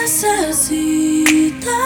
necessita.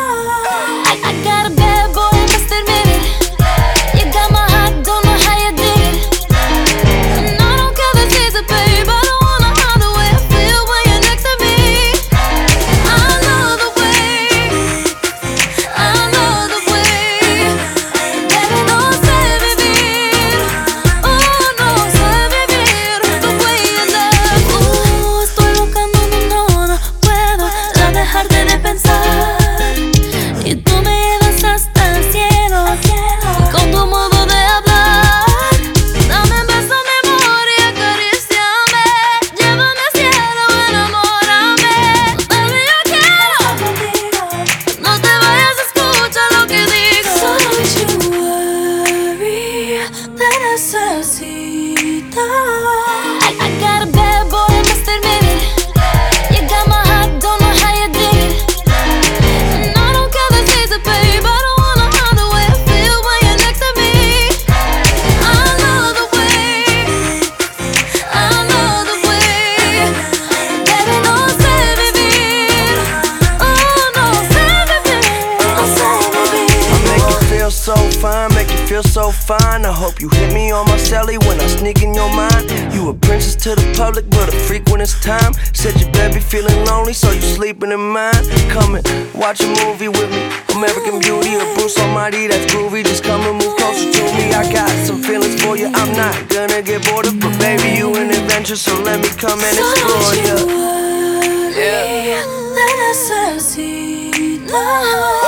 fine, make you feel so fine. I hope you hit me on my celly when I sneak in your mind. You a princess to the public, but a freak when it's time. Said you baby be feeling lonely, so you sleeping in mine. Come and watch a movie with me. American Beauty or Bruce Almighty, that's groovy. Just come and move closer to me. I got some feelings for you. I'm not gonna get bored of, but baby, you an adventure, so let me come and explore you. Yeah. Let us see. Love.